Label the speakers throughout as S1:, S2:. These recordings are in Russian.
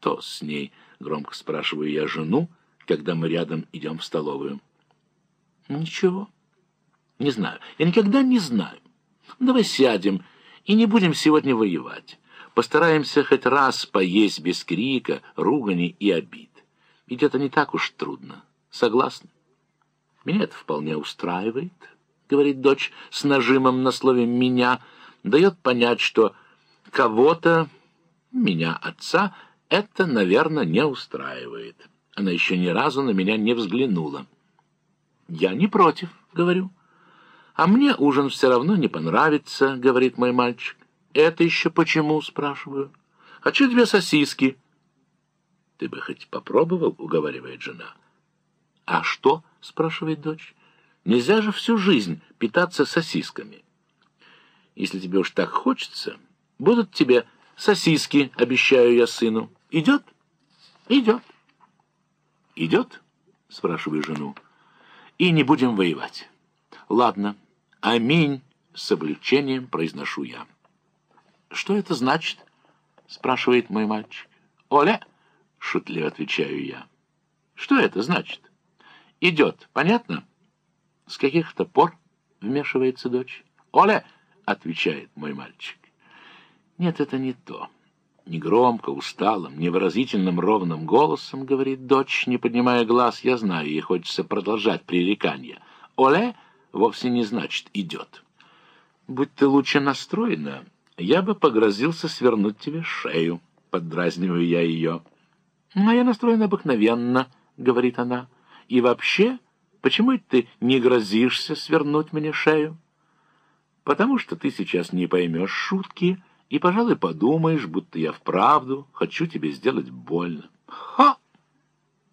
S1: «Что с ней?» — громко спрашиваю я жену, когда мы рядом идем в столовую. «Ничего. Не знаю. Я никогда не знаю. Давай сядем и не будем сегодня воевать. Постараемся хоть раз поесть без крика, ругани и обид. Ведь это не так уж трудно. Согласна?» «Меня это вполне устраивает», — говорит дочь с нажимом на слове «меня», дает понять, что кого-то, меня, отца, это, наверное, не устраивает. Она еще ни разу на меня не взглянула. «Я не против», — говорю. «А мне ужин все равно не понравится», — говорит мой мальчик. «Это еще почему?» — спрашиваю. «Хочу две сосиски». «Ты бы хоть попробовал?» — уговаривает жена. «А что?» — спрашивает дочь. «Нельзя же всю жизнь питаться сосисками». «Если тебе уж так хочется, будут тебе сосиски, обещаю я сыну. Идет?» «Идет». «Идет?» — спрашиваю жену. «И не будем воевать». «Ладно. Аминь!» — с облегчением произношу я. «Что это значит?» — спрашивает мой мальчик. «Оля!» — шутливо отвечаю я. «Что это значит?» «Идет, понятно?» «С каких-то пор?» — вмешивается дочь. «Оля!» — отвечает мой мальчик. «Нет, это не то». Негромко, усталым, невыразительным ровным голосом говорит дочь, не поднимая глаз. Я знаю, ей хочется продолжать пререкание. «Оле» вовсе не значит «идет». «Будь ты лучше настроена, я бы погрозился свернуть тебе шею», — поддразниваю я ее. «А я настроена обыкновенно», — говорит она. «И вообще, почему ты не грозишься свернуть мне шею?» «Потому что ты сейчас не поймешь шутки» и, пожалуй, подумаешь, будто я вправду хочу тебе сделать больно. Ха!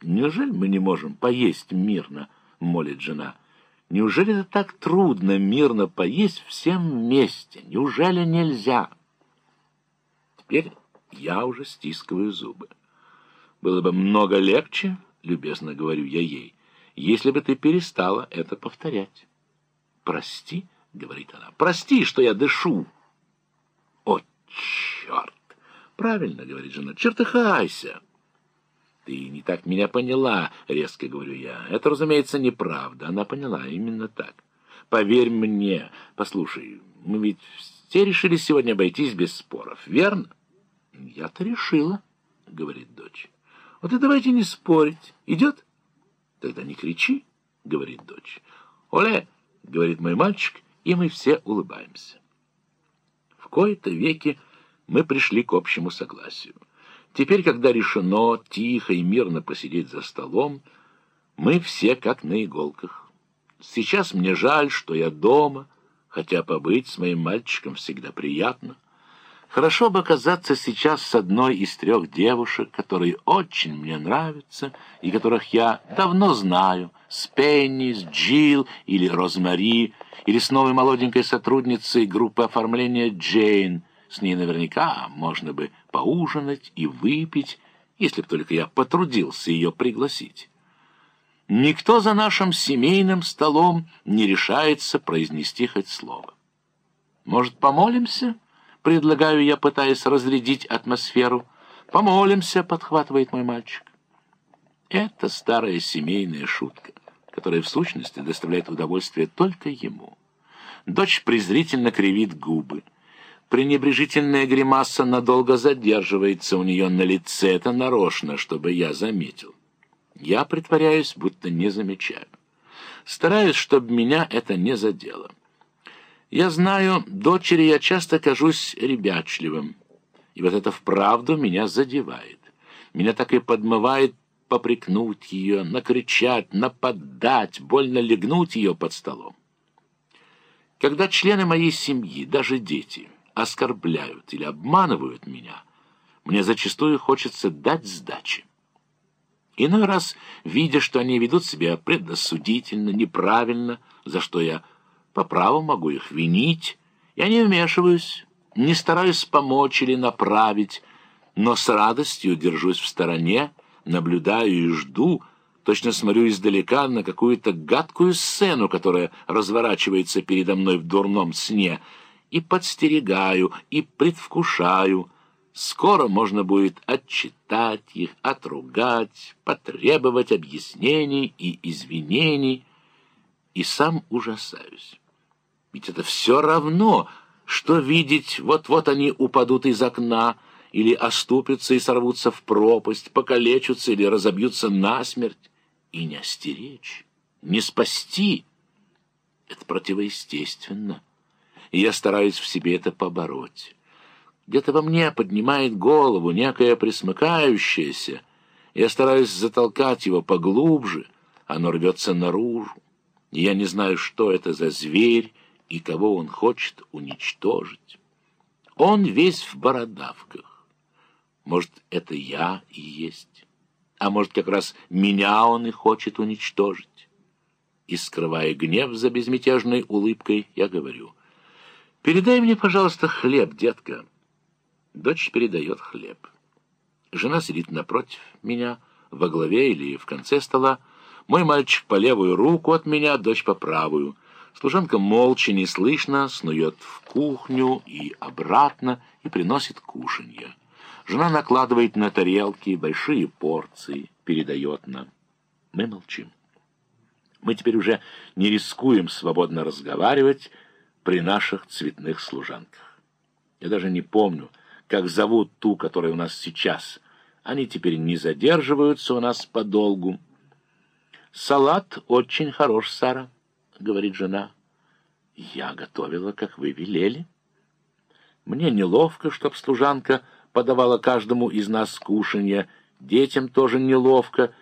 S1: Неужели мы не можем поесть мирно, молит жена. Неужели это так трудно мирно поесть всем вместе? Неужели нельзя? Теперь я уже стискиваю зубы. Было бы много легче, любезно говорю я ей, если бы ты перестала это повторять. Прости, говорит она, прости, что я дышу. Черт! Правильно, говорит жена, чертыхайся. Ты не так меня поняла, резко говорю я. Это, разумеется, неправда. Она поняла именно так. Поверь мне. Послушай, мы ведь все решили сегодня обойтись без споров, верно? Я-то решила, говорит дочь. Вот и давайте не спорить. Идет? Тогда не кричи, говорит дочь. Оле, говорит мой мальчик, и мы все улыбаемся. В кои-то веки мы пришли к общему согласию. Теперь, когда решено тихо и мирно посидеть за столом, мы все как на иголках. Сейчас мне жаль, что я дома, хотя побыть с моим мальчиком всегда приятно. Хорошо бы оказаться сейчас с одной из трех девушек, которые очень мне нравятся и которых я давно знаю, с Пенни, с Джилл или Розмари, или с новой молоденькой сотрудницей группы оформления Джейн. С ней наверняка можно бы поужинать и выпить, если б только я потрудился ее пригласить. Никто за нашим семейным столом не решается произнести хоть слово. «Может, помолимся?» — предлагаю я, пытаясь разрядить атмосферу. «Помолимся», — подхватывает мой мальчик. Это старая семейная шутка которая в сущности доставляет удовольствие только ему. Дочь презрительно кривит губы. Пренебрежительная гримаса надолго задерживается у нее на лице. Это нарочно, чтобы я заметил. Я притворяюсь, будто не замечаю. Стараюсь, чтобы меня это не задело. Я знаю, дочери я часто кажусь ребячливым. И вот это вправду меня задевает. Меня так и подмывает попрекнуть ее, накричать, нападать, больно легнуть ее под столом. Когда члены моей семьи, даже дети, оскорбляют или обманывают меня, мне зачастую хочется дать сдачи. Иной раз, видя, что они ведут себя предосудительно, неправильно, за что я по праву могу их винить, я не вмешиваюсь, не стараюсь помочь или направить, но с радостью держусь в стороне, наблюдаю и жду, точно смотрю издалека на какую-то гадкую сцену, которая разворачивается передо мной в дурном сне, и подстерегаю, и предвкушаю, Скоро можно будет отчитать их, отругать, потребовать объяснений и извинений, и сам ужасаюсь. Ведь это все равно, что видеть, вот-вот они упадут из окна, или оступятся и сорвутся в пропасть, покалечатся или разобьются насмерть, и не остеречь, не спасти. Это противоестественно, и я стараюсь в себе это побороть. Где-то во мне поднимает голову некое присмыкающееся. Я стараюсь затолкать его поглубже, оно рвется наружу. Я не знаю, что это за зверь и кого он хочет уничтожить. Он весь в бородавках. Может, это я и есть. А может, как раз меня он и хочет уничтожить. И, скрывая гнев за безмятежной улыбкой, я говорю, «Передай мне, пожалуйста, хлеб, детка». Дочь передает хлеб. Жена сидит напротив меня, во главе или в конце стола. Мой мальчик по левую руку от меня, дочь по правую. Служанка молча, неслышно, снует в кухню и обратно и приносит кушанье. Жена накладывает на тарелки большие порции, передает нам. Мы молчим. Мы теперь уже не рискуем свободно разговаривать при наших цветных служанках. Я даже не помню, как зовут ту, которая у нас сейчас. Они теперь не задерживаются у нас подолгу. «Салат очень хорош, Сара», — говорит жена. «Я готовила, как вы велели». Мне неловко, чтоб служанка подавала каждому из нас кушанье, детям тоже неловко,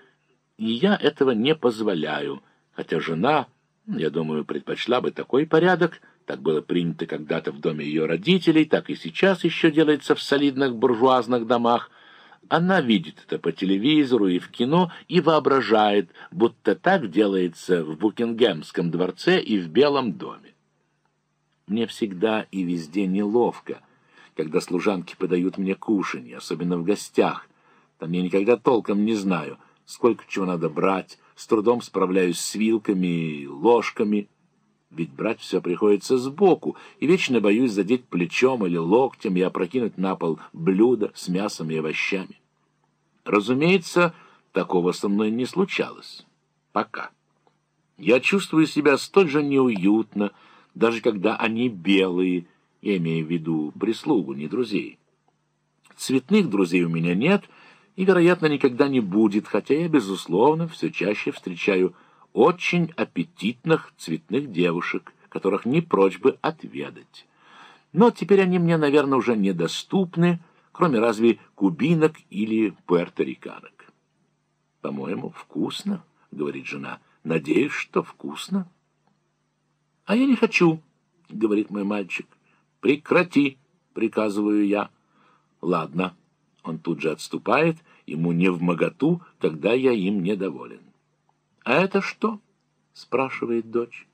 S1: и я этого не позволяю, хотя жена, я думаю, предпочла бы такой порядок — так было принято когда-то в доме ее родителей, так и сейчас еще делается в солидных буржуазных домах. Она видит это по телевизору и в кино и воображает, будто так делается в Букингемском дворце и в Белом доме. Мне всегда и везде неловко, когда служанки подают мне кушанье, особенно в гостях. Там я никогда толком не знаю, сколько чего надо брать, с трудом справляюсь с вилками и ложками — ведь брать все приходится сбоку, и вечно боюсь задеть плечом или локтем и опрокинуть на пол блюдо с мясом и овощами. Разумеется, такого со мной не случалось. Пока. Я чувствую себя столь же неуютно, даже когда они белые, я имею в виду прислугу, не друзей. Цветных друзей у меня нет и, вероятно, никогда не будет, хотя я, безусловно, все чаще встречаю очень аппетитных цветных девушек, которых не прочь бы отведать. Но теперь они мне, наверное, уже недоступны, кроме разве кубинок или пуэрториканок. «По-моему, вкусно», — говорит жена. «Надеюсь, что вкусно». «А я не хочу», — говорит мой мальчик. «Прекрати», — приказываю я. «Ладно». Он тут же отступает, ему не в моготу, когда я им недоволен. «А это что?» — спрашивает дочь.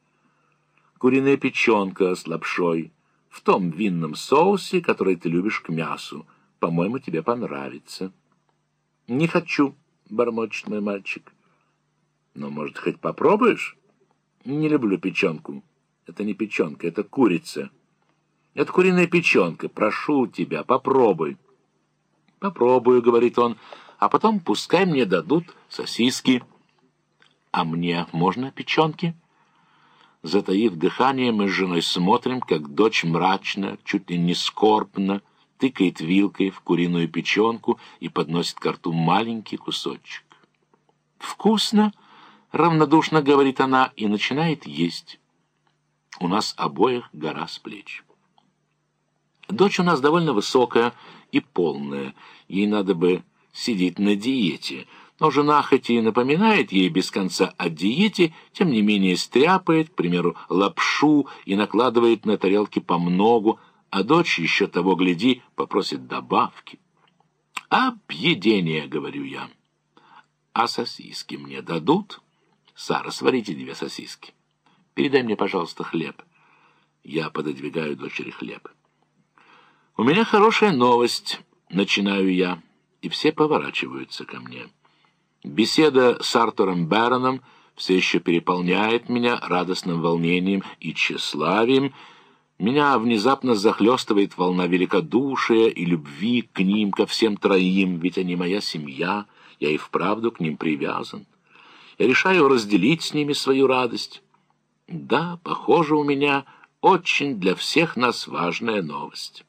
S1: «Куриная печенка с лапшой, в том винном соусе, который ты любишь к мясу. По-моему, тебе понравится». «Не хочу», — бормочет мой мальчик. «Но, может, хоть попробуешь?» «Не люблю печенку. Это не печенка, это курица». «Это куриная печенка. Прошу тебя, попробуй». «Попробую», — говорит он, — «а потом пускай мне дадут сосиски». «А мне можно печенки?» Затаив дыхание, мы с женой смотрим, как дочь мрачно, чуть ли не скорбно, тыкает вилкой в куриную печенку и подносит к рту маленький кусочек. «Вкусно!» — равнодушно говорит она и начинает есть. У нас обоих гора с плеч. Дочь у нас довольно высокая и полная. Ей надо бы сидеть на диете — но жена хоть и напоминает ей без конца о диете, тем не менее стряпает, к примеру, лапшу и накладывает на тарелки по многу, а дочь еще того гляди попросит добавки. «Объедение», — говорю я. «А сосиски мне дадут?» «Сара, сварите две сосиски. Передай мне, пожалуйста, хлеб». Я пододвигаю дочери хлеб. «У меня хорошая новость», — начинаю я, и все поворачиваются ко мне. Беседа с Артуром Бароном все еще переполняет меня радостным волнением и тщеславием, Меня внезапно захлестывает волна великодушия и любви к ним, ко всем троим, ведь они моя семья, я и вправду к ним привязан. Я решаю разделить с ними свою радость. Да, похоже, у меня очень для всех нас важная новость».